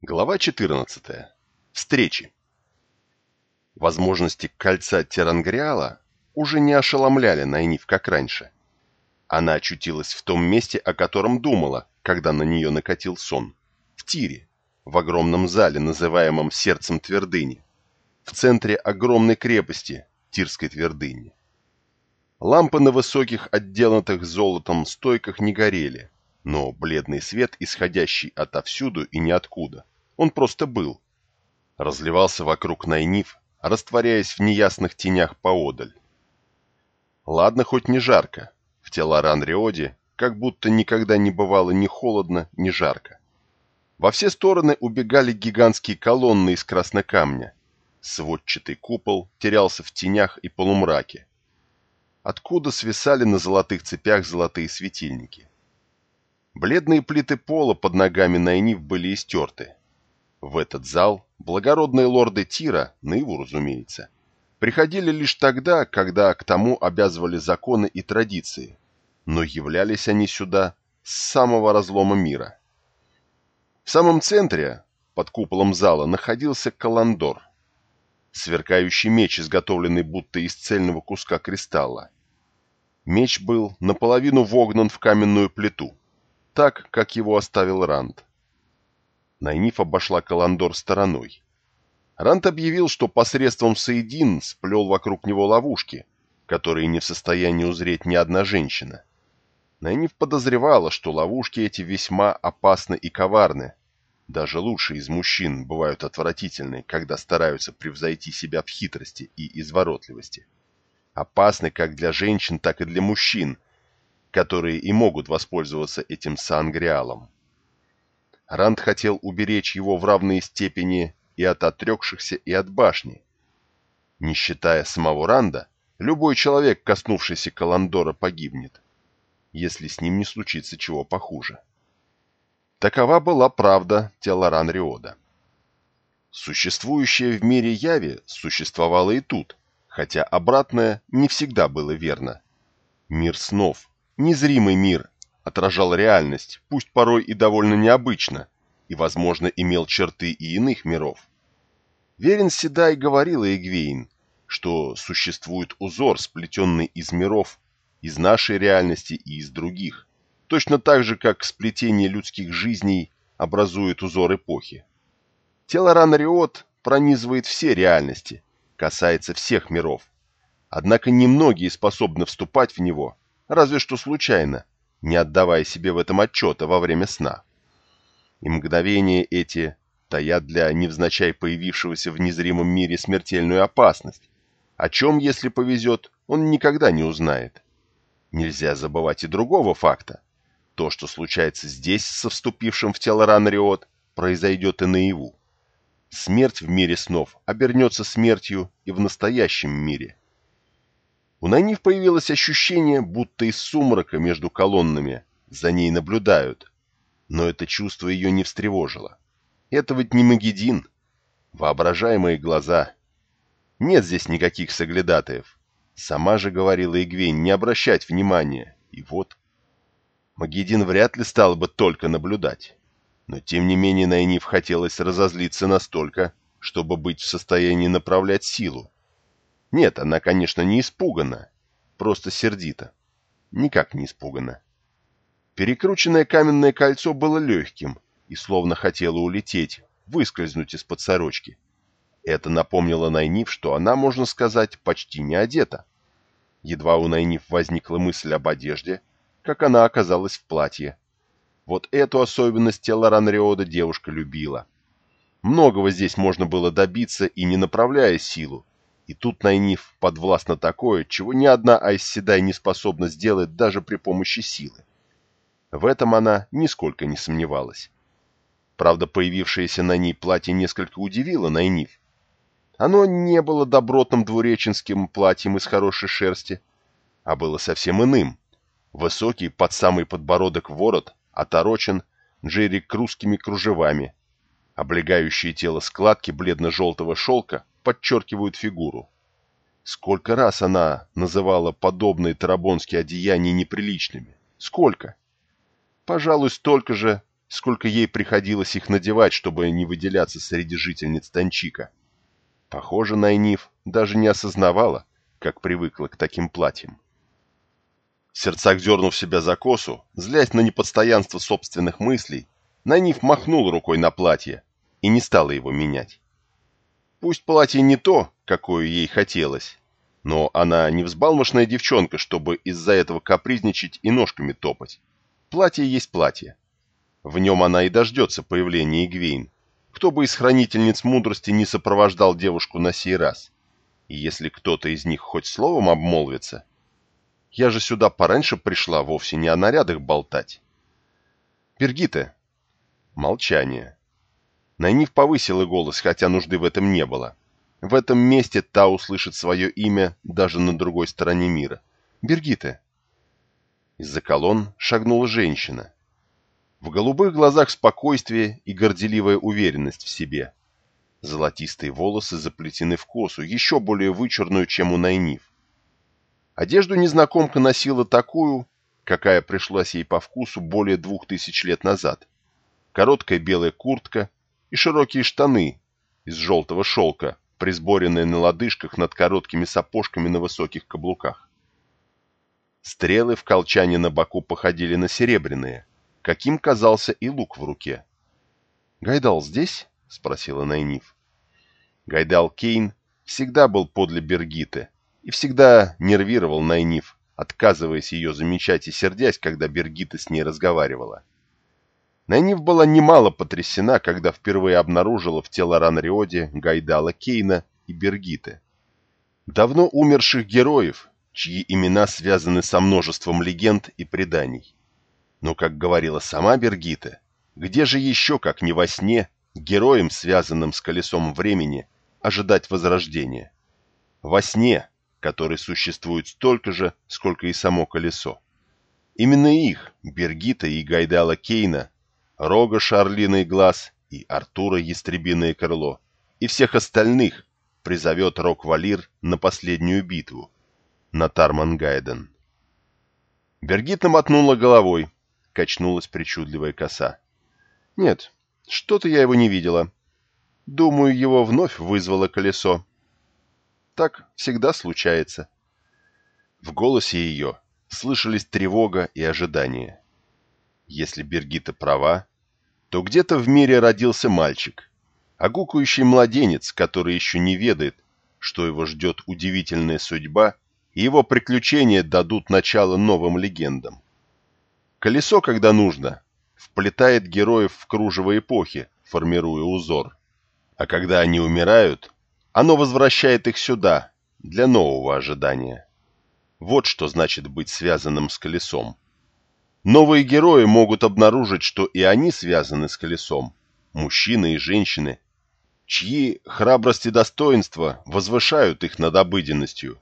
Глава 14. Встречи. Возможности кольца Терангриала уже не ошеломляли Найниф, как раньше. Она очутилась в том месте, о котором думала, когда на нее накатил сон. В Тире, в огромном зале, называемом Сердцем Твердыни. В центре огромной крепости, Тирской Твердыни. Лампы на высоких, отделанных золотом стойках не горели, но бледный свет, исходящий отовсюду и ниоткуда, он просто был. Разливался вокруг Найниф, растворяясь в неясных тенях поодаль. Ладно, хоть не жарко. В Телоран-Риоде как будто никогда не бывало ни холодно, ни жарко. Во все стороны убегали гигантские колонны из краснокамня. Сводчатый купол терялся в тенях и полумраке. Откуда свисали на золотых цепях золотые светильники? Бледные плиты пола под ногами Найниф были истерты. В этот зал благородные лорды Тира, наяву разумеется, приходили лишь тогда, когда к тому обязывали законы и традиции, но являлись они сюда с самого разлома мира. В самом центре, под куполом зала, находился Каландор, сверкающий меч, изготовленный будто из цельного куска кристалла. Меч был наполовину вогнан в каменную плиту, так, как его оставил Ранд. Найниф обошла Каландор стороной. Ранд объявил, что посредством Саидин сплел вокруг него ловушки, которые не в состоянии узреть ни одна женщина. Найниф подозревала, что ловушки эти весьма опасны и коварны. Даже лучшие из мужчин бывают отвратительны, когда стараются превзойти себя в хитрости и изворотливости. Опасны как для женщин, так и для мужчин, которые и могут воспользоваться этим сангриалом. Ранд хотел уберечь его в равной степени и от отрекшихся, и от башни. Не считая самого Ранда, любой человек, коснувшийся Каландора, погибнет, если с ним не случится чего похуже. Такова была правда Телоран Риода. Существующее в мире яви существовало и тут, хотя обратное не всегда было верно. Мир снов, Незримый мир отражал реальность, пусть порой и довольно необычно, и, возможно, имел черты и иных миров. Верен Седай говорил Эгвейн, что существует узор, сплетенный из миров, из нашей реальности и из других, точно так же, как сплетение людских жизней образует узор эпохи. Тело Ранриот пронизывает все реальности, касается всех миров. Однако немногие способны вступать в него – разве что случайно, не отдавая себе в этом отчета во время сна. И мгновения эти таят для невзначай появившегося в незримом мире смертельную опасность, о чем, если повезет, он никогда не узнает. Нельзя забывать и другого факта. То, что случается здесь со вступившим в тело Ранриот, произойдет и наяву. Смерть в мире снов обернется смертью и в настоящем мире. У Найниф появилось ощущение, будто из сумрака между колоннами за ней наблюдают. Но это чувство ее не встревожило. Это ведь не Магедин. Воображаемые глаза. Нет здесь никаких соглядатаев. Сама же говорила Игвейн не обращать внимания. И вот... Магедин вряд ли стал бы только наблюдать. Но тем не менее Найниф хотелось разозлиться настолько, чтобы быть в состоянии направлять силу. Нет, она, конечно, не испугана, просто сердита. Никак не испугана. Перекрученное каменное кольцо было легким и словно хотело улететь, выскользнуть из-под сорочки. Это напомнило Найниф, что она, можно сказать, почти не одета. Едва у Найниф возникла мысль об одежде, как она оказалась в платье. Вот эту особенность тела Ранриода девушка любила. Многого здесь можно было добиться и не направляя силу, и тут Найниф подвластно такое, чего ни одна Айсседай не способна сделать даже при помощи силы. В этом она нисколько не сомневалась. Правда, появившееся на ней платье несколько удивило Найниф. Оно не было добротным двуреченским платьем из хорошей шерсти, а было совсем иным. Высокий под самый подбородок ворот оторочен джерик русскими кружевами. Облегающие тело складки бледно-желтого шелка подчеркивают фигуру. Сколько раз она называла подобные тарабонские одеяния неприличными? Сколько? Пожалуй, столько же, сколько ей приходилось их надевать, чтобы не выделяться среди жительниц Танчика. Похоже, Найниф даже не осознавала, как привыкла к таким платьям. Сердцак дернув себя за косу, злясь на непостоянство собственных мыслей, Найниф махнул рукой на платье и не стала его менять. Пусть платье не то, какое ей хотелось, но она не взбалмошная девчонка, чтобы из-за этого капризничать и ножками топать. Платье есть платье. В нем она и дождется появления Игвейн. Кто бы из хранительниц мудрости не сопровождал девушку на сей раз. И если кто-то из них хоть словом обмолвится... Я же сюда пораньше пришла вовсе не о нарядах болтать. Пергита. Молчание. Найниф повысила голос, хотя нужды в этом не было. В этом месте та услышит свое имя даже на другой стороне мира. Бергита. Из-за колонн шагнула женщина. В голубых глазах спокойствие и горделивая уверенность в себе. Золотистые волосы заплетены в косу, еще более вычурную, чем у Найниф. Одежду незнакомка носила такую, какая пришлась ей по вкусу более двух тысяч лет назад. Короткая белая куртка и широкие штаны из желтого шелка, присборенные на лодыжках над короткими сапожками на высоких каблуках. Стрелы в колчане на боку походили на серебряные, каким казался и лук в руке. «Гайдал здесь?» — спросила Найниф. Гайдал Кейн всегда был подле Бергиты и всегда нервировал Найниф, отказываясь ее замечать и сердясь, когда Бергита с ней разговаривала. Найниф была немало потрясена, когда впервые обнаружила в Телоран-Риоде Гайдала Кейна и Бергиты. Давно умерших героев, чьи имена связаны со множеством легенд и преданий. Но, как говорила сама Бергита, где же еще, как не во сне, героям, связанным с колесом времени, ожидать возрождения? Во сне, который существует столько же, сколько и само колесо. Именно их, Бергита и Гайдала Кейна, Рога Шарлиный Глаз и Артура Ястребиное Крыло, и всех остальных призовет Рок-Валир на последнюю битву, на Тарман-Гайден. Бергита мотнула головой, качнулась причудливая коса. «Нет, что-то я его не видела. Думаю, его вновь вызвало колесо. Так всегда случается». В голосе ее слышались тревога и ожидание. Если Бергита права, то где-то в мире родился мальчик, огукающий младенец, который еще не ведает, что его ждет удивительная судьба, и его приключения дадут начало новым легендам. Колесо, когда нужно, вплетает героев в кружево эпохи, формируя узор. А когда они умирают, оно возвращает их сюда, для нового ожидания. Вот что значит быть связанным с колесом. Новые герои могут обнаружить, что и они связаны с колесом, мужчины и женщины, чьи храбрость и достоинство возвышают их над обыденностью,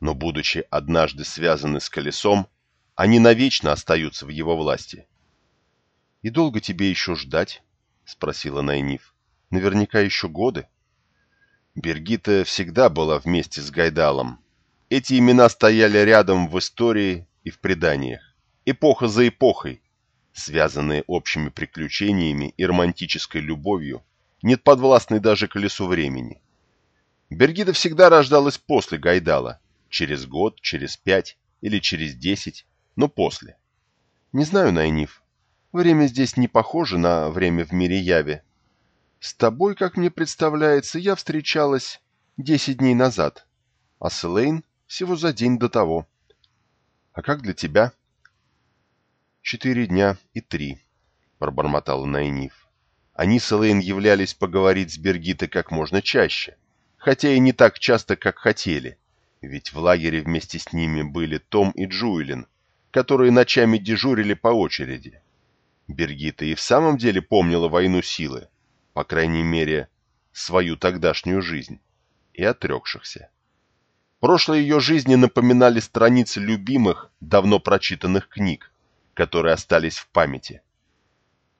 но, будучи однажды связаны с колесом, они навечно остаются в его власти. — И долго тебе еще ждать? — спросила Найниф. — Наверняка еще годы. Бергита всегда была вместе с Гайдалом. Эти имена стояли рядом в истории и в преданиях. Эпоха за эпохой, связанные общими приключениями и романтической любовью, нет подвластной даже колесу времени. Бергита всегда рождалась после Гайдала, через год, через пять или через десять, но после. Не знаю, Найниф. Время здесь не похоже на время в мире Яви. С тобой, как мне представляется, я встречалась десять дней назад, а с Элейн всего за день до того. А как для тебя? Четыре дня и три, пробормотала Найниф. Они с Элейн являлись поговорить с Бергитой как можно чаще, хотя и не так часто, как хотели, ведь в лагере вместе с ними были Том и Джуэлин, которые ночами дежурили по очереди. Бергита и в самом деле помнила войну силы, по крайней мере, свою тогдашнюю жизнь, и отрекшихся. Прошлое ее жизни напоминали страницы любимых, давно прочитанных книг, которые остались в памяти.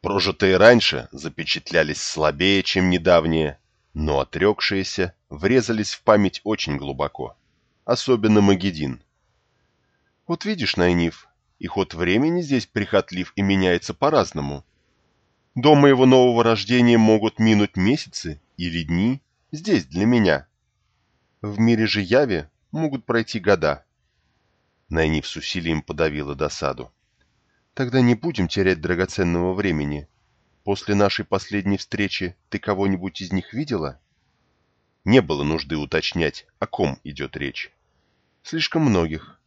Прожитые раньше запечатлялись слабее, чем недавние, но отрекшиеся врезались в память очень глубоко, особенно Магедин. Вот видишь, Найниф, и ход времени здесь прихотлив и меняется по-разному. До моего нового рождения могут минуть месяцы или дни здесь для меня. В мире же Яви могут пройти года. Найниф с усилием подавила досаду. Тогда не будем терять драгоценного времени. После нашей последней встречи ты кого-нибудь из них видела? Не было нужды уточнять, о ком идет речь. Слишком многих.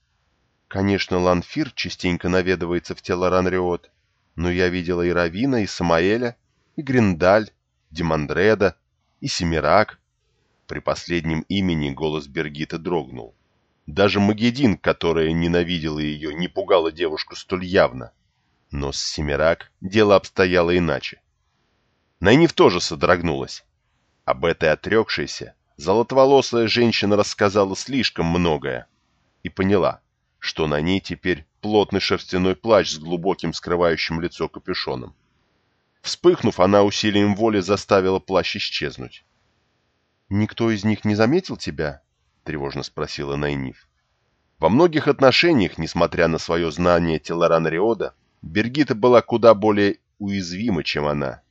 Конечно, Ланфир частенько наведывается в тело Ранриот, но я видела и Равина, и Самаэля, и Гриндаль, Демандреда, и Семирак. При последнем имени голос Бергита дрогнул. Даже Магедин, которая ненавидела ее, не пугала девушку столь явно. Но с Семирак дело обстояло иначе. Найниф тоже содрогнулась. Об этой отрекшейся, золотоволосая женщина рассказала слишком многое и поняла, что на ней теперь плотный шерстяной плащ с глубоким скрывающим лицо капюшоном. Вспыхнув, она усилием воли заставила плащ исчезнуть. «Никто из них не заметил тебя?» — тревожно спросила Найниф. Во многих отношениях, несмотря на свое знание Телоран Риода, Бергита была куда более уязвима, чем она.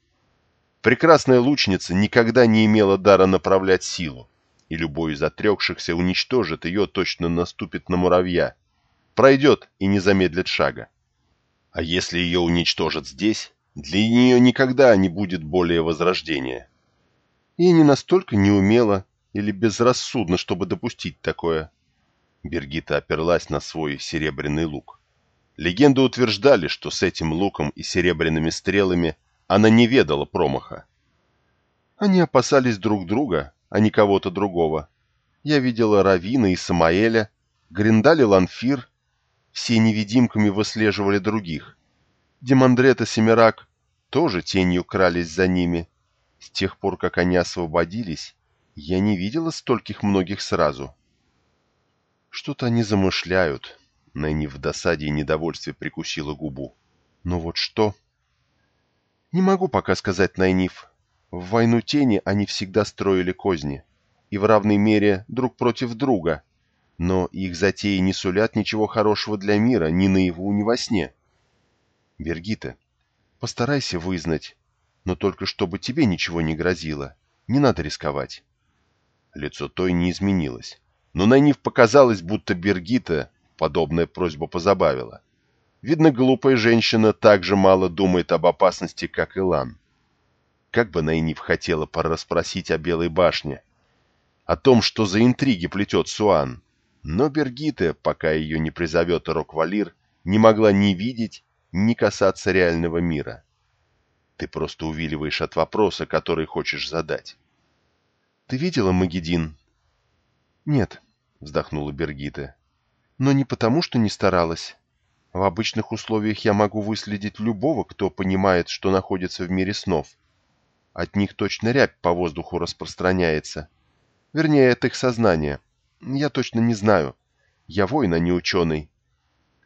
Прекрасная лучница никогда не имела дара направлять силу, и любой из отрекшихся уничтожит ее, точно наступит на муравья, пройдет и не замедлит шага. А если ее уничтожат здесь, для нее никогда не будет более возрождения. И не настолько неумело или безрассудно, чтобы допустить такое. Бергита оперлась на свой серебряный лук. Легенды утверждали, что с этим луком и серебряными стрелами она не ведала промаха. Они опасались друг друга, а не кого-то другого. Я видела Равина и Самаэля, Гриндаль и Ланфир. Все невидимками выслеживали других. Демандрет и Семирак тоже тенью крались за ними. С тех пор, как они освободились, я не видела стольких многих сразу. Что-то они замышляют. Нэнни в досаде и недовольстве прикусила губу. Но вот что... Не могу пока сказать, Найниф. В войну тени они всегда строили козни. И в равной мере друг против друга. Но их затеи не сулят ничего хорошего для мира ни наяву, ни во сне. Бергита, постарайся вызнать, но только чтобы тебе ничего не грозило. Не надо рисковать. Лицо той не изменилось. Но Найниф показалось, будто Бергита подобная просьба позабавила. Видно, глупая женщина так же мало думает об опасности, как и Лан. Как бы Найниф хотела порасспросить о Белой башне, о том, что за интриги плетет Суан, но Бергита, пока ее не призовет Роквалир, не могла ни видеть, ни касаться реального мира. Ты просто увиливаешь от вопроса, который хочешь задать. «Ты видела Магедин?» «Нет», — вздохнула Бергита. «Но не потому, что не старалась. В обычных условиях я могу выследить любого, кто понимает, что находится в мире снов. От них точно рябь по воздуху распространяется. Вернее, от их сознания. Я точно не знаю. Я воин, а не ученый.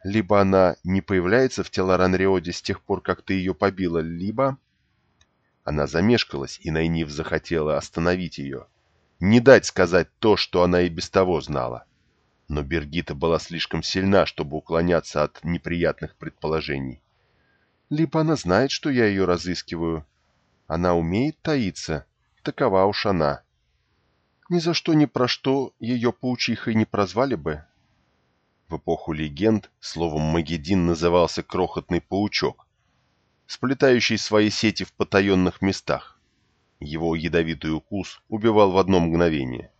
Либо она не появляется в Телоранриоде с тех пор, как ты ее побила, либо... Она замешкалась, и Найниф захотела остановить ее. Не дать сказать то, что она и без того знала но Бергита была слишком сильна, чтобы уклоняться от неприятных предположений. Либо она знает, что я ее разыскиваю. Она умеет таиться, такова уж она. Ни за что ни про что ее паучихой не прозвали бы. В эпоху легенд словом «Магедин» назывался крохотный паучок, сплетающий свои сети в потаенных местах. Его ядовитый укус убивал в одно мгновение.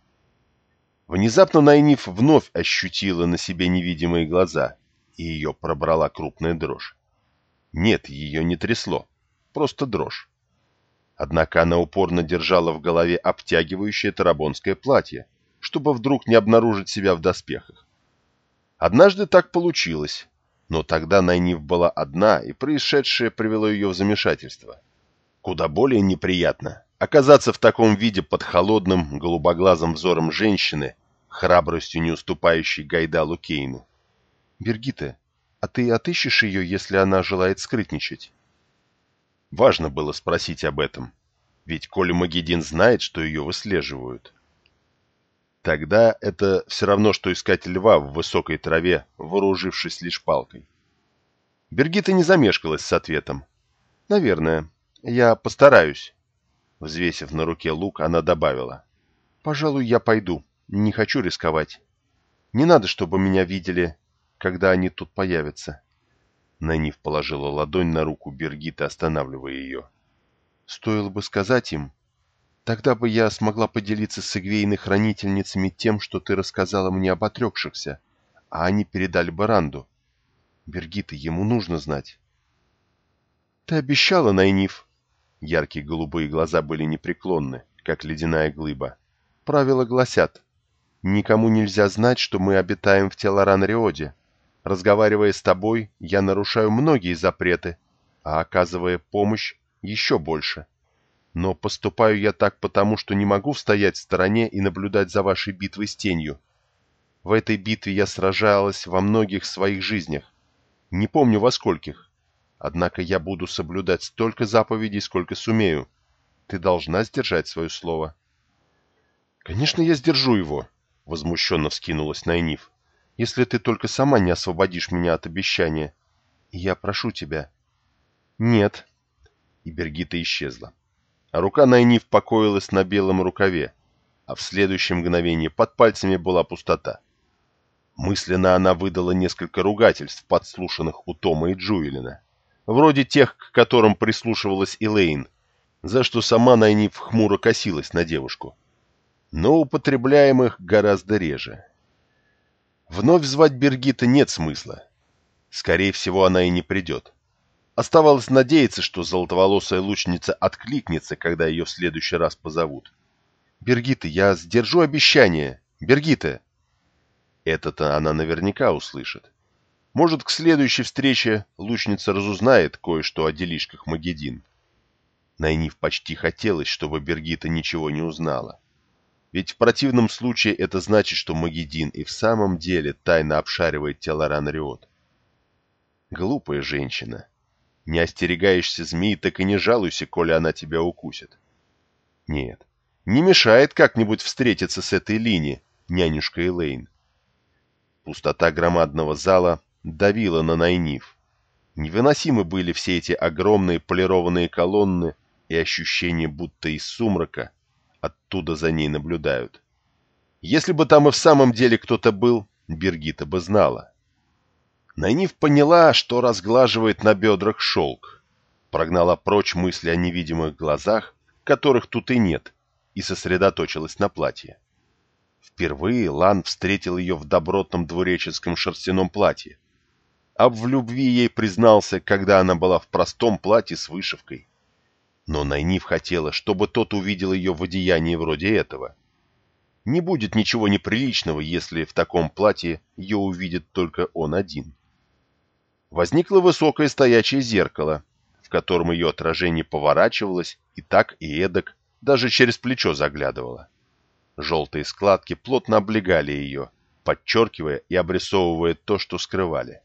Внезапно Найниф вновь ощутила на себе невидимые глаза, и ее пробрала крупная дрожь. Нет, ее не трясло, просто дрожь. Однако она упорно держала в голове обтягивающее тарабонское платье, чтобы вдруг не обнаружить себя в доспехах. Однажды так получилось, но тогда Найниф была одна, и происшедшее привело ее в замешательство. Куда более неприятно оказаться в таком виде под холодным, голубоглазым взором женщины, храбростью не уступающей Гайдалу Кейну. «Бергита, а ты отыщешь ее, если она желает скрытничать?» Важно было спросить об этом, ведь Коля Магедин знает, что ее выслеживают. Тогда это все равно, что искать льва в высокой траве, вооружившись лишь палкой. Бергита не замешкалась с ответом. «Наверное. Я постараюсь. Взвесив на руке лук, она добавила. Пожалуй, я пойду. Не хочу рисковать. Не надо, чтобы меня видели, когда они тут появятся. Нанив положила ладонь на руку Бергита, останавливая ее. Стоило бы сказать им, тогда бы я смогла поделиться с Игвейной хранительницами тем, что ты рассказала мне об отрекшихся, а они передали Баранду. Бергита, ему нужно знать. Ты обещала, Найниф. Яркие голубые глаза были непреклонны, как ледяная глыба. Правила гласят, никому нельзя знать, что мы обитаем в Телоран-Риоде. Разговаривая с тобой, я нарушаю многие запреты, а оказывая помощь, еще больше. Но поступаю я так потому, что не могу стоять в стороне и наблюдать за вашей битвой с тенью. В этой битве я сражалась во многих своих жизнях. Не помню во скольких. Однако я буду соблюдать столько заповедей, сколько сумею. Ты должна сдержать свое слово. Конечно, я сдержу его, — возмущенно вскинулась Найниф если ты только сама не освободишь меня от обещания. я прошу тебя». «Нет». И Бергита исчезла. А рука Найниф покоилась на белом рукаве, а в следующем мгновении под пальцами была пустота. Мысленно она выдала несколько ругательств, подслушанных у Тома и Джуэлина, вроде тех, к которым прислушивалась Элейн, за что сама Найниф хмуро косилась на девушку. Но употребляемых гораздо реже. Вновь звать Бергита нет смысла. Скорее всего, она и не придет. Оставалось надеяться, что золотоволосая лучница откликнется, когда ее в следующий раз позовут. «Бергита, я сдержу обещание! Бергита!» Это-то она наверняка услышит. Может, к следующей встрече лучница разузнает кое-что о делишках Магедин. Найниф почти хотелось, чтобы Бергита ничего не узнала. Ведь в противном случае это значит, что Магедин и в самом деле тайно обшаривает тело Ранриот. Глупая женщина. Не остерегаешься змеи, так и не жалуйся, коли она тебя укусит. Нет, не мешает как-нибудь встретиться с этой линией, нянюшка Элейн. Пустота громадного зала давила на Найниф. Невыносимы были все эти огромные полированные колонны и ощущение, будто из сумрака оттуда за ней наблюдают. Если бы там и в самом деле кто-то был, Бергита бы знала. Найниф поняла, что разглаживает на бедрах шелк, прогнала прочь мысли о невидимых глазах, которых тут и нет, и сосредоточилась на платье. Впервые Лан встретил ее в добротном двуреческом шерстяном платье, а в любви ей признался, когда она была в простом платье с вышивкой. Но Найниф хотела, чтобы тот увидел ее в одеянии вроде этого. Не будет ничего неприличного, если в таком платье ее увидит только он один. Возникло высокое стоячее зеркало, в котором ее отражение поворачивалось и так, и эдак, даже через плечо заглядывало. Желтые складки плотно облегали ее, подчеркивая и обрисовывая то, что скрывали.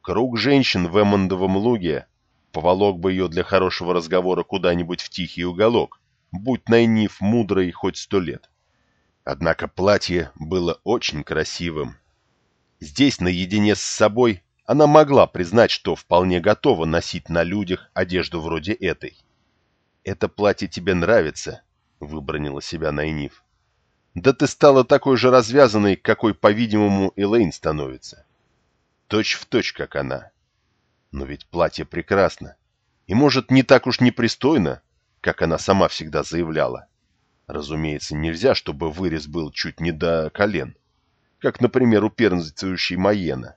Круг женщин в Эммондовом луге поволок бы ее для хорошего разговора куда-нибудь в тихий уголок, будь Найниф мудрой хоть сто лет. Однако платье было очень красивым. Здесь, наедине с собой, она могла признать, что вполне готова носить на людях одежду вроде этой. «Это платье тебе нравится», — выбронила себя Найниф. «Да ты стала такой же развязанной, какой, по-видимому, Элейн становится. Точь в точь, как она». Но ведь платье прекрасно. И, может, не так уж непристойно, как она сама всегда заявляла. Разумеется, нельзя, чтобы вырез был чуть не до колен. Как, например, у пернзицующей Маена.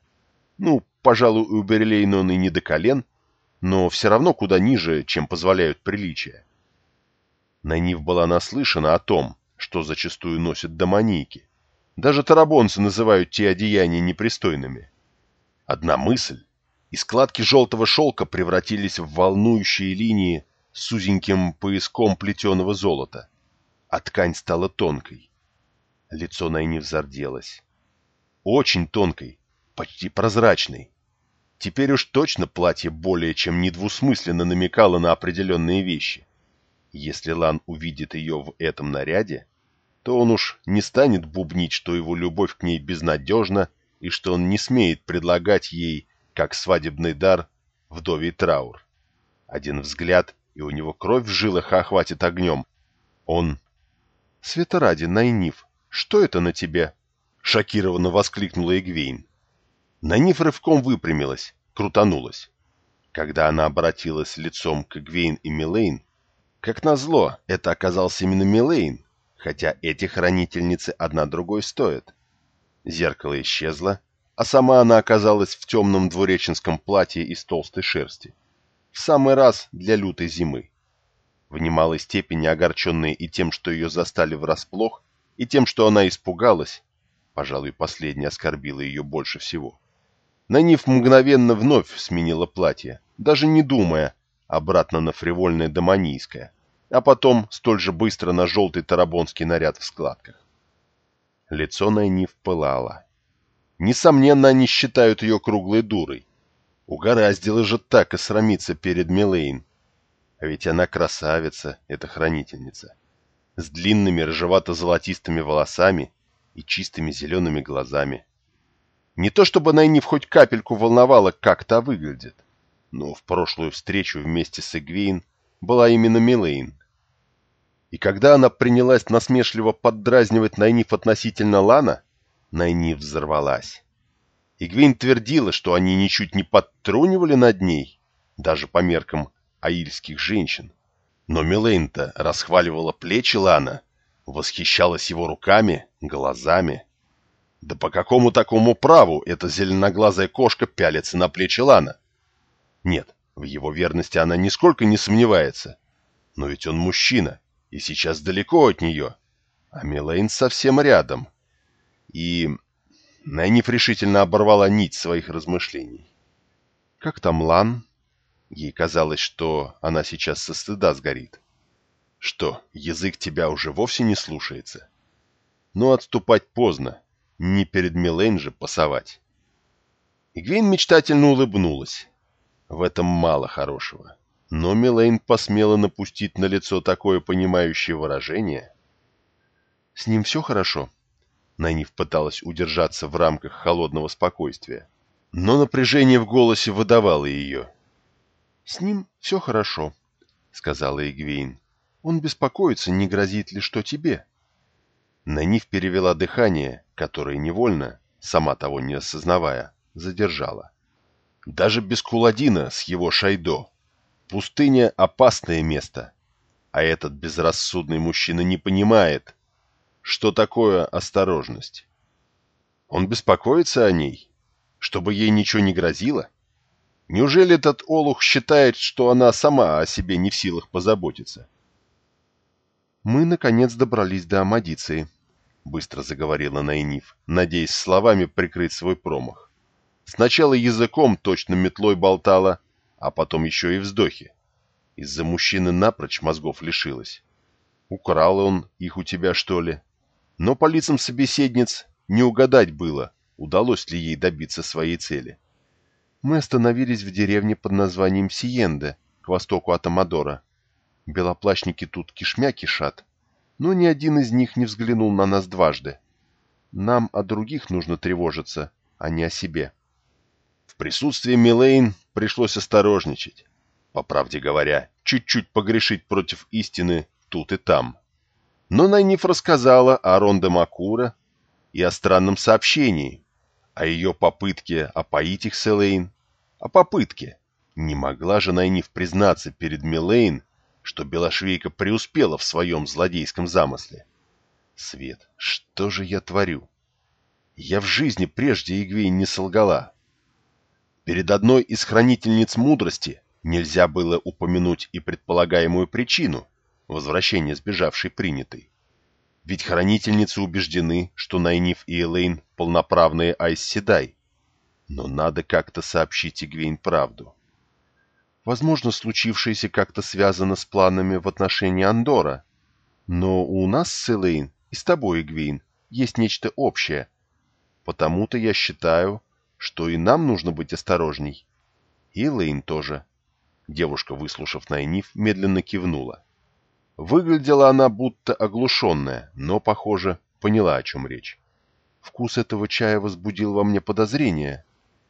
Ну, пожалуй, у Берлейна он и не до колен, но все равно куда ниже, чем позволяют приличия. Найниф была наслышана о том, что зачастую носят домонийки. Даже тарабонцы называют те одеяния непристойными. Одна мысль, и складки желтого шелка превратились в волнующие линии с узеньким пояском плетеного золота, а ткань стала тонкой. Лицо Найни взарделось. Очень тонкой, почти прозрачной. Теперь уж точно платье более чем недвусмысленно намекало на определенные вещи. Если Лан увидит ее в этом наряде, то он уж не станет бубнить, что его любовь к ней безнадежна и что он не смеет предлагать ей как свадебный дар, вдовий траур. Один взгляд, и у него кровь в жилах охватит огнем. Он... «Света ради, Найниф, что это на тебе?» — шокированно воскликнула Эгвейн. Найниф рывком выпрямилась, крутанулась. Когда она обратилась лицом к Эгвейн и Милейн, как назло, это оказался именно Милейн, хотя эти хранительницы одна другой стоят. Зеркало исчезло, а сама она оказалась в темном двуреченском платье из толстой шерсти. В самый раз для лютой зимы. В немалой степени огорченная и тем, что ее застали врасплох, и тем, что она испугалась, пожалуй, последнее оскорбило ее больше всего. Нанив мгновенно вновь сменила платье, даже не думая, обратно на фривольное домонийское, а потом столь же быстро на желтый тарабонский наряд в складках. Лицо Найниф пылало. Несомненно, они считают ее круглой дурой. Угораздило же так и срамиться перед Милейн. А ведь она красавица, эта хранительница. С длинными рыжевато-золотистыми волосами и чистыми зелеными глазами. Не то чтобы Найниф хоть капельку волновала, как та выглядит. Но в прошлую встречу вместе с Эгвейн была именно Милейн. И когда она принялась насмешливо поддразнивать Найниф относительно Лана, Найни взорвалась. Игвейн твердила, что они ничуть не подтрунивали над ней, даже по меркам аильских женщин. Но Милейн-то расхваливала плечи Лана, восхищалась его руками, глазами. Да по какому такому праву эта зеленоглазая кошка пялится на плечи Лана? Нет, в его верности она нисколько не сомневается. Но ведь он мужчина, и сейчас далеко от нее, а Милейн совсем рядом — и Найниф решительно оборвала нить своих размышлений. «Как там Лан?» Ей казалось, что она сейчас со стыда сгорит. «Что, язык тебя уже вовсе не слушается?» Но отступать поздно, не перед Милейн же пасовать. Игвейн мечтательно улыбнулась. В этом мало хорошего. Но Милейн посмела напустить на лицо такое понимающее выражение. «С ним все хорошо?» Найниф пыталась удержаться в рамках холодного спокойствия. Но напряжение в голосе выдавало ее. «С ним все хорошо», — сказала Игвейн. «Он беспокоится, не грозит ли что тебе». Найниф перевела дыхание, которое невольно, сама того не осознавая, задержала. Даже без Куладина с его Шайдо. Пустыня — опасное место. А этот безрассудный мужчина не понимает, что такое осторожность. Он беспокоится о ней, чтобы ей ничего не грозило? Неужели этот олух считает, что она сама о себе не в силах позаботиться? «Мы, наконец, добрались до Амадиции», — быстро заговорила Найниф, надеясь словами прикрыть свой промах. Сначала языком точно метлой болтала, а потом еще и вздохи. Из-за мужчины напрочь мозгов лишилась. Украл он их у тебя, что ли? Но по лицам собеседниц не угадать было, удалось ли ей добиться своей цели. Мы остановились в деревне под названием Сиенде, к востоку от Амадора. Белоплащники тут кишмя кишат, но ни один из них не взглянул на нас дважды. Нам о других нужно тревожиться, а не о себе. В присутствии Милейн пришлось осторожничать. По правде говоря, чуть-чуть погрешить против истины тут и там. Но Найниф рассказала о Ронде Макура и о странном сообщении, о ее попытке опоить их с Элейн, о попытке. Не могла же Найниф признаться перед Милейн, что Белошвейка преуспела в своем злодейском замысле. Свет, что же я творю? Я в жизни прежде Игвейн не солгала. Перед одной из хранительниц мудрости нельзя было упомянуть и предполагаемую причину — возвращения сбежавшей принятой. Ведь хранительницы убеждены, что Найниф и Элейн полноправные Айсседай. Но надо как-то сообщить Игвейн правду. Возможно, случившееся как-то связано с планами в отношении Андора. Но у нас с Элейн и с тобой, Игвейн, есть нечто общее. Потому-то я считаю, что и нам нужно быть осторожней. И Элейн тоже. Девушка, выслушав Найниф, медленно кивнула. Выглядела она будто оглушенная, но, похоже, поняла, о чем речь. Вкус этого чая возбудил во мне подозрение.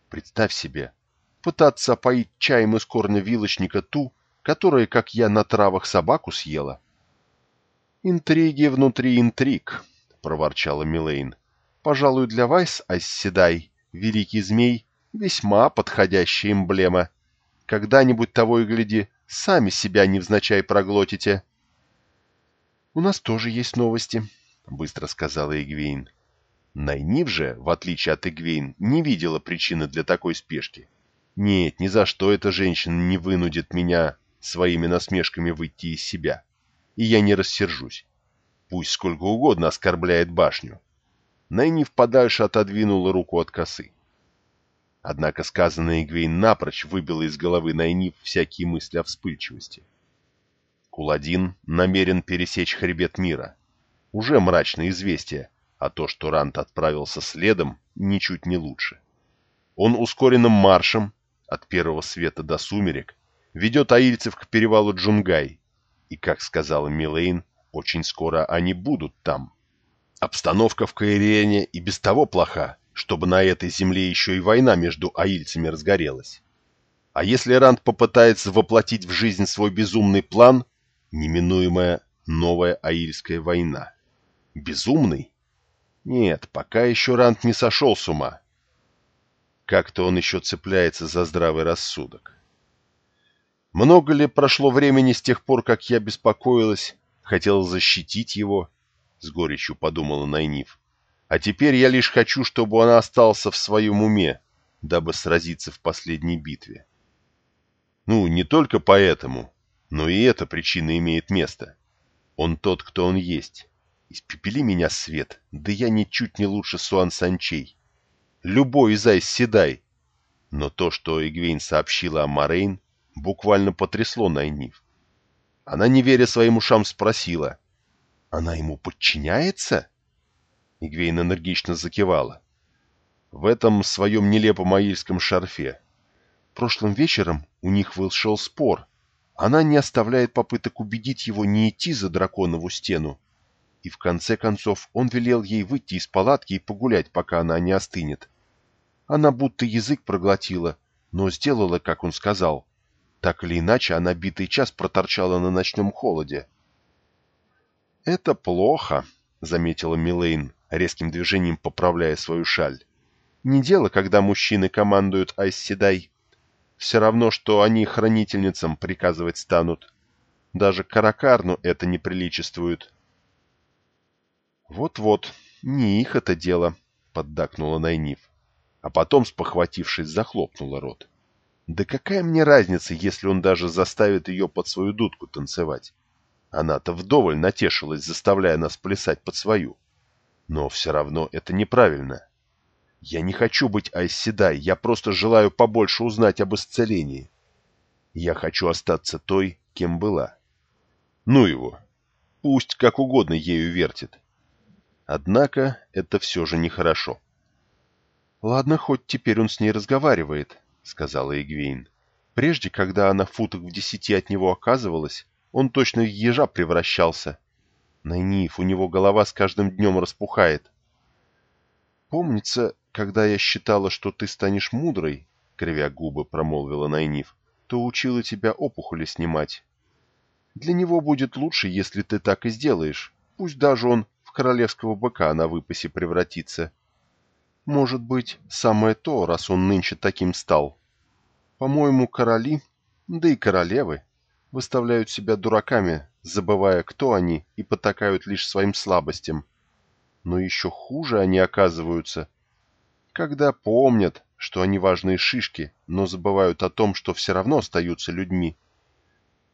Представь себе, пытаться опоить чаем из корня вилочника ту, которая, как я, на травах собаку съела. «Интриги внутри интриг», — проворчала Милейн. «Пожалуй, для вас, Асседай, великий змей, весьма подходящая эмблема. Когда-нибудь того и гляди, сами себя невзначай проглотите». «У нас тоже есть новости», — быстро сказала Игвейн. Найнив же, в отличие от Игвейн, не видела причины для такой спешки. Нет, ни за что эта женщина не вынудит меня своими насмешками выйти из себя. И я не рассержусь. Пусть сколько угодно оскорбляет башню. Найниф подальше отодвинула руку от косы. Однако сказанное Игвейн напрочь выбило из головы Найниф всякие мысли о вспыльчивости. Куладин намерен пересечь хребет мира. Уже мрачное известие, а то, что Рант отправился следом, ничуть не лучше. Он ускоренным маршем, от первого света до сумерек, ведет аильцев к перевалу Джунгай, и, как сказала Милейн, очень скоро они будут там. Обстановка в Каирене и без того плоха, чтобы на этой земле еще и война между аильцами разгорелась. А если Ранд попытается воплотить в жизнь свой безумный план, неминуемая новая аильская война. Безумный? Нет, пока еще Ранд не сошел с ума. Как-то он еще цепляется за здравый рассудок. Много ли прошло времени с тех пор, как я беспокоилась, хотела защитить его, — с горечью подумала Найниф. А теперь я лишь хочу, чтобы он остался в своем уме, дабы сразиться в последней битве. Ну, не только поэтому, но и эта причина имеет место. Он тот, кто он есть. Испепели меня, свет, да я ничуть не лучше Суан Санчей. Любой из Айс Седай. Но то, что Игвейн сообщила о Морейн, буквально потрясло Найниф. Она, не веря своим ушам, спросила. «Она ему подчиняется?» Игвейн энергично закивала. В этом своем нелепом аильском шарфе. Прошлым вечером у них вышел спор. Она не оставляет попыток убедить его не идти за драконову стену. И в конце концов он велел ей выйти из палатки и погулять, пока она не остынет. Она будто язык проглотила, но сделала, как он сказал. Так или иначе, она битый час проторчала на ночном холоде. «Это плохо», — заметила Милейн, резким движением поправляя свою шаль. «Не дело, когда мужчины командуют Айсседай. Все равно, что они хранительницам приказывать станут. Даже Каракарну это не приличествует». «Вот-вот, не их это дело», — поддакнула Найниф. А потом, спохватившись, захлопнула рот. Да какая мне разница, если он даже заставит ее под свою дудку танцевать? Она-то вдоволь натешилась, заставляя нас плясать под свою. Но все равно это неправильно. Я не хочу быть Айседай, я просто желаю побольше узнать об исцелении. Я хочу остаться той, кем была. Ну его, пусть как угодно ею вертит. Однако это все же нехорошо. Ладно, хоть теперь он с ней разговаривает, — сказала Игвейн. Прежде, когда она в футах в десяти от него оказывалась, он точно в ежа превращался. Найниф, у него голова с каждым днем распухает. «Помнится, когда я считала, что ты станешь мудрой, — кривя губы промолвила Найниф, — то учила тебя опухоли снимать. Для него будет лучше, если ты так и сделаешь, пусть даже он королевского быка на выпасе превратится. Может быть, самое то, раз он нынче таким стал. По-моему, короли, да и королевы, выставляют себя дураками, забывая, кто они, и потакают лишь своим слабостям. Но еще хуже они оказываются, когда помнят, что они важные шишки, но забывают о том, что все равно остаются людьми.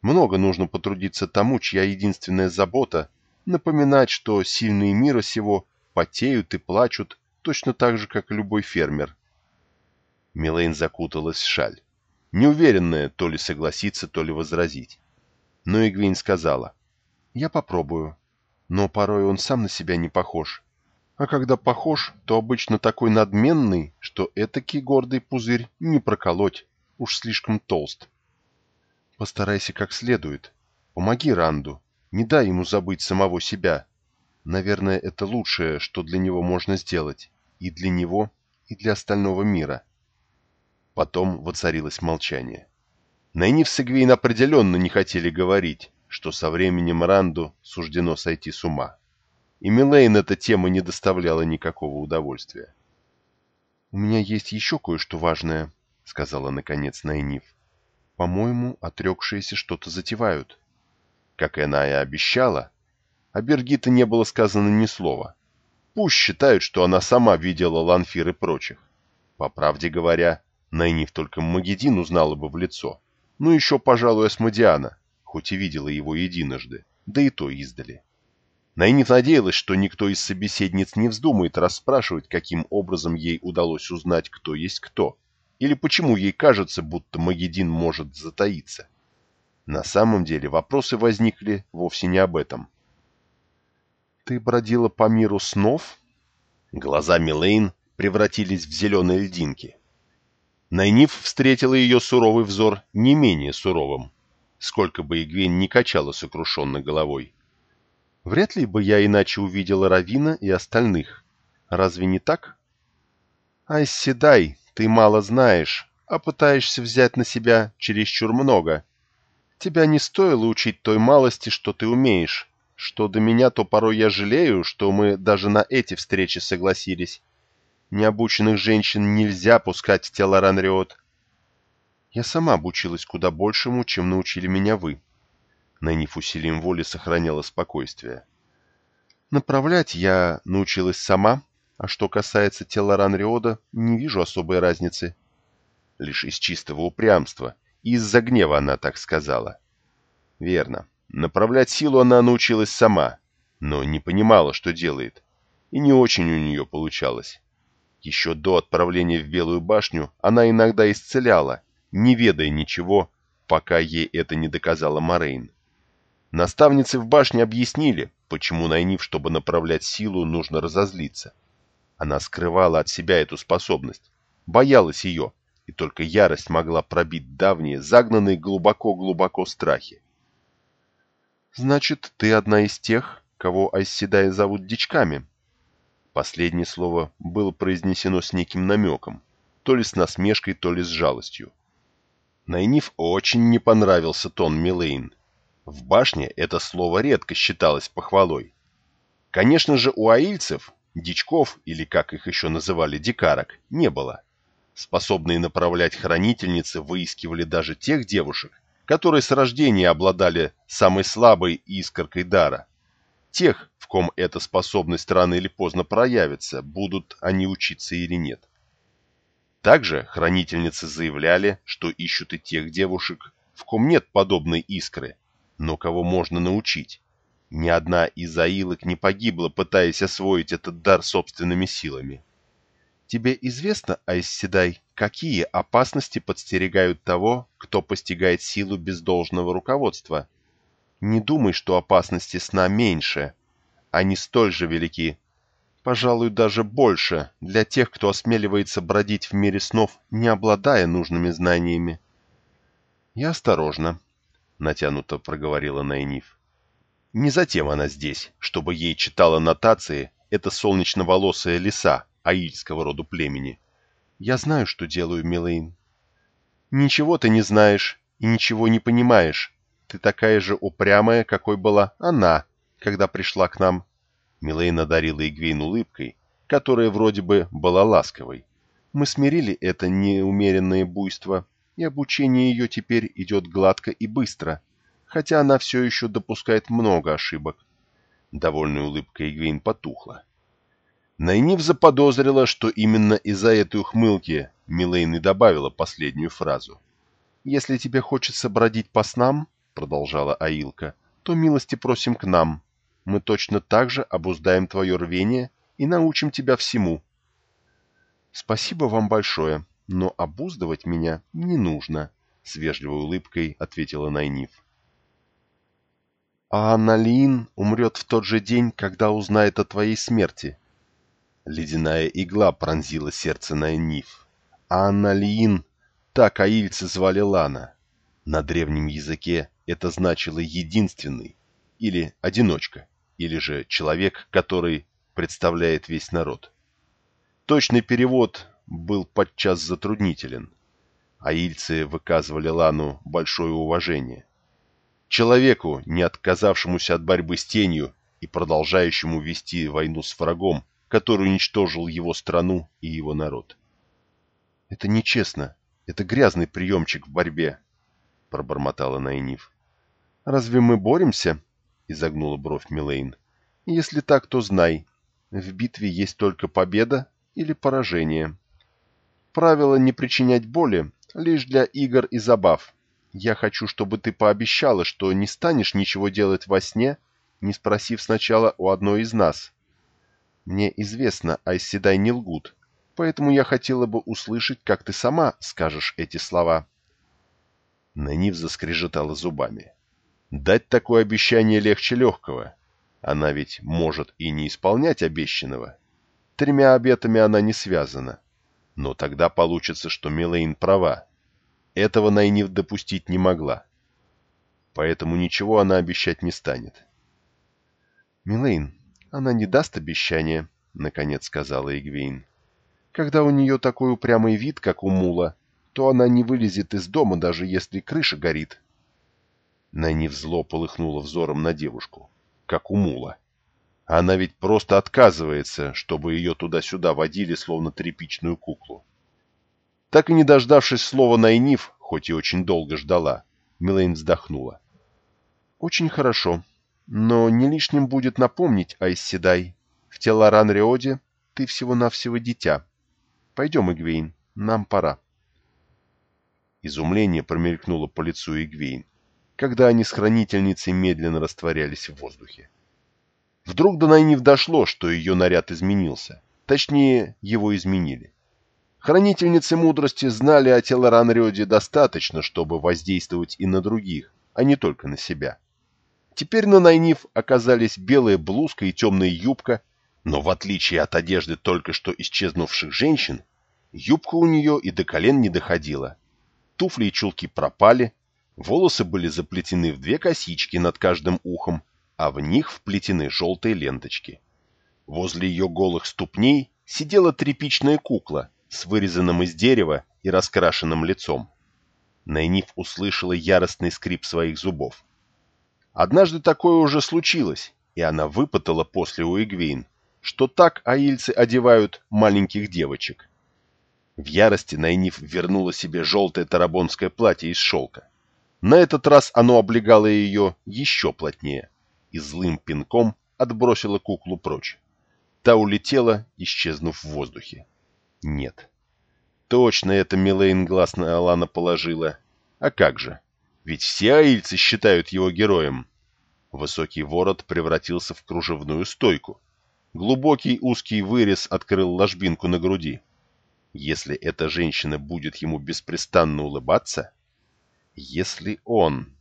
Много нужно потрудиться тому, чья единственная забота — напоминать, что сильные мира сего потеют и плачут, точно так же, как и любой фермер. Милейн закуталась в шаль, неуверенная то ли согласиться, то ли возразить. Но Игвейн сказала, «Я попробую, но порой он сам на себя не похож. А когда похож, то обычно такой надменный, что этакий гордый пузырь не проколоть, уж слишком толст. Постарайся как следует. Помоги Ранду, не дай ему забыть самого себя. Наверное, это лучшее, что для него можно сделать и для него, и для остального мира. Потом воцарилось молчание. Найниф с Игвейн определенно не хотели говорить, что со временем Ранду суждено сойти с ума. И Милейн эта тема не доставляла никакого удовольствия. «У меня есть еще кое-что важное», — сказала наконец Найниф. «По-моему, отрекшиеся что-то затевают». Как она и обещала, о Бергите не было сказано ни слова. Пусть считают, что она сама видела Ланфир и прочих. По правде говоря, Найниф только Магедин узнала бы в лицо. Ну еще, пожалуй, Асмодиана, хоть и видела его единожды, да и то издали. Найниф надеялась, что никто из собеседниц не вздумает расспрашивать, каким образом ей удалось узнать, кто есть кто, или почему ей кажется, будто Магедин может затаиться. На самом деле вопросы возникли вовсе не об этом. «Ты бродила по миру снов?» Глаза Милейн превратились в зеленые льдинки. Найниф встретила ее суровый взор не менее суровым, сколько бы Игвень не качала сокрушенно головой. «Вряд ли бы я иначе увидела Равина и остальных. Разве не так?» «Ай, седай, ты мало знаешь, а пытаешься взять на себя чересчур много. Тебя не стоило учить той малости, что ты умеешь. Что до меня, то порой я жалею, что мы даже на эти встречи согласились. Необученных женщин нельзя пускать в тело Ранриот. Я сама обучилась куда большему, чем научили меня вы. Найниф усилием воли сохраняла спокойствие. Направлять я научилась сама, а что касается тела Ранриода, не вижу особой разницы. Лишь из чистого упрямства из-за гнева она так сказала. Верно. Направлять силу она научилась сама, но не понимала, что делает. И не очень у нее получалось. Еще до отправления в Белую башню она иногда исцеляла, не ведая ничего, пока ей это не доказала Морейн. Наставницы в башне объяснили, почему Найниф, чтобы направлять силу, нужно разозлиться. Она скрывала от себя эту способность, боялась ее, и только ярость могла пробить давние, загнанные глубоко-глубоко страхи. «Значит, ты одна из тех, кого Айсседай зовут дичками?» Последнее слово было произнесено с неким намеком, то ли с насмешкой, то ли с жалостью. Найниф очень не понравился тон Милейн. В башне это слово редко считалось похвалой. Конечно же, у аильцев, дичков, или как их еще называли, дикарок, не было. Способные направлять хранительницы выискивали даже тех девушек, которые с рождения обладали самой слабой искоркой дара. Тех, в ком эта способность рано или поздно проявится, будут они учиться или нет. Также хранительницы заявляли, что ищут и тех девушек, в ком нет подобной искры, но кого можно научить. Ни одна из аилок не погибла, пытаясь освоить этот дар собственными силами. Тебе известно, Айсседай, какие опасности подстерегают того, кто постигает силу без должного руководства? Не думай, что опасности сна меньше. Они столь же велики. Пожалуй, даже больше для тех, кто осмеливается бродить в мире снов, не обладая нужными знаниями. Я осторожно, — натянуто проговорила Найниф. Не затем она здесь, чтобы ей читала нотации эта солнечно-волосая лиса, аильского роду племени. Я знаю, что делаю, Милейн. Ничего ты не знаешь и ничего не понимаешь. Ты такая же упрямая, какой была она, когда пришла к нам. Милейн одарила Игвейн улыбкой, которая вроде бы была ласковой. Мы смирили это неумеренное буйство, и обучение ее теперь идет гладко и быстро, хотя она все еще допускает много ошибок. Довольная улыбка Игвейн потухла. Найниф заподозрила, что именно из-за этой ухмылки Милейн и добавила последнюю фразу. «Если тебе хочется бродить по снам, — продолжала Аилка, — то милости просим к нам. Мы точно так же обуздаем твое рвение и научим тебя всему». «Спасибо вам большое, но обуздывать меня не нужно», — с вежливой улыбкой ответила Найниф. «А Аналиин умрет в тот же день, когда узнает о твоей смерти», Ледяная игла пронзила сердце Найниф. А Анна так аильцы звали Лана. На древнем языке это значило «единственный» или «одиночка», или же «человек, который представляет весь народ». Точный перевод был подчас затруднителен. аильцы выказывали Лану большое уважение. Человеку, не отказавшемуся от борьбы с тенью и продолжающему вести войну с врагом, который уничтожил его страну и его народ. «Это нечестно. Это грязный приемчик в борьбе», — пробормотала Найниф. «Разве мы боремся?» — изогнула бровь Милейн. «Если так, то знай. В битве есть только победа или поражение. Правило не причинять боли лишь для игр и забав. Я хочу, чтобы ты пообещала, что не станешь ничего делать во сне, не спросив сначала у одной из нас. Мне известно, Айседай не лгут, поэтому я хотела бы услышать, как ты сама скажешь эти слова». Нанив заскрежетала зубами. Дать такое обещание легче легкого. Она ведь может и не исполнять обещанного. Тремя обетами она не связана. Но тогда получится, что Милейн права. Этого Найниф допустить не могла. Поэтому ничего она обещать не станет. «Милейн, она не даст обещания», — наконец сказала Игвейн. «Когда у нее такой упрямый вид, как у мула, то она не вылезет из дома, даже если крыша горит». Найниф зло полыхнула взором на девушку, как у мула. Она ведь просто отказывается, чтобы ее туда-сюда водили, словно тряпичную куклу. Так и не дождавшись слова Найниф, хоть и очень долго ждала, Милейн вздохнула. «Очень хорошо, но не лишним будет напомнить, Айсседай, в Телоран-Реоде ты всего-навсего дитя. Пойдем, Игвейн, нам пора». Изумление промелькнуло по лицу Игвейн когда они с хранительницей медленно растворялись в воздухе. Вдруг до Найниф дошло, что ее наряд изменился. Точнее, его изменили. Хранительницы мудрости знали о Телоранрёде достаточно, чтобы воздействовать и на других, а не только на себя. Теперь на Найниф оказались белая блузка и темная юбка, но в отличие от одежды только что исчезнувших женщин, юбка у нее и до колен не доходила. Туфли и чулки пропали, Волосы были заплетены в две косички над каждым ухом, а в них вплетены желтые ленточки. Возле ее голых ступней сидела тряпичная кукла с вырезанным из дерева и раскрашенным лицом. Найниф услышала яростный скрип своих зубов. Однажды такое уже случилось, и она выпытала после у Игвейн, что так аильцы одевают маленьких девочек. В ярости Найниф вернула себе желтое тарабонское платье из шелка. На этот раз оно облегало ее еще плотнее и злым пинком отбросило куклу прочь. Та улетела, исчезнув в воздухе. Нет. Точно это Милейн глаз на Алана положила. А как же? Ведь все аильцы считают его героем. Высокий ворот превратился в кружевную стойку. Глубокий узкий вырез открыл ложбинку на груди. Если эта женщина будет ему беспрестанно улыбаться, если он...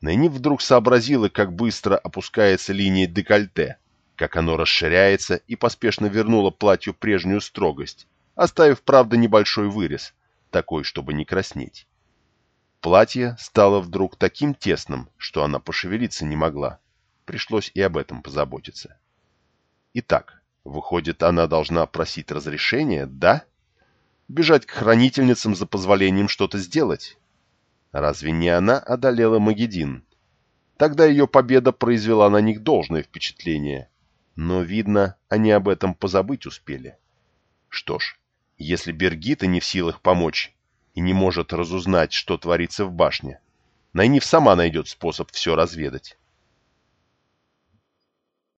Нэнни вдруг сообразила, как быстро опускается линия декольте, как оно расширяется и поспешно вернула платью прежнюю строгость, оставив, правда, небольшой вырез, такой, чтобы не краснеть. Платье стало вдруг таким тесным, что она пошевелиться не могла. Пришлось и об этом позаботиться. Итак, выходит, она должна просить разрешения, да? Бежать к хранительницам за позволением что-то сделать? Разве не она одолела Магедин? Тогда ее победа произвела на них должное впечатление. Но, видно, они об этом позабыть успели. Что ж, если Бергита не в силах помочь и не может разузнать, что творится в башне, Найниф сама найдет способ все разведать.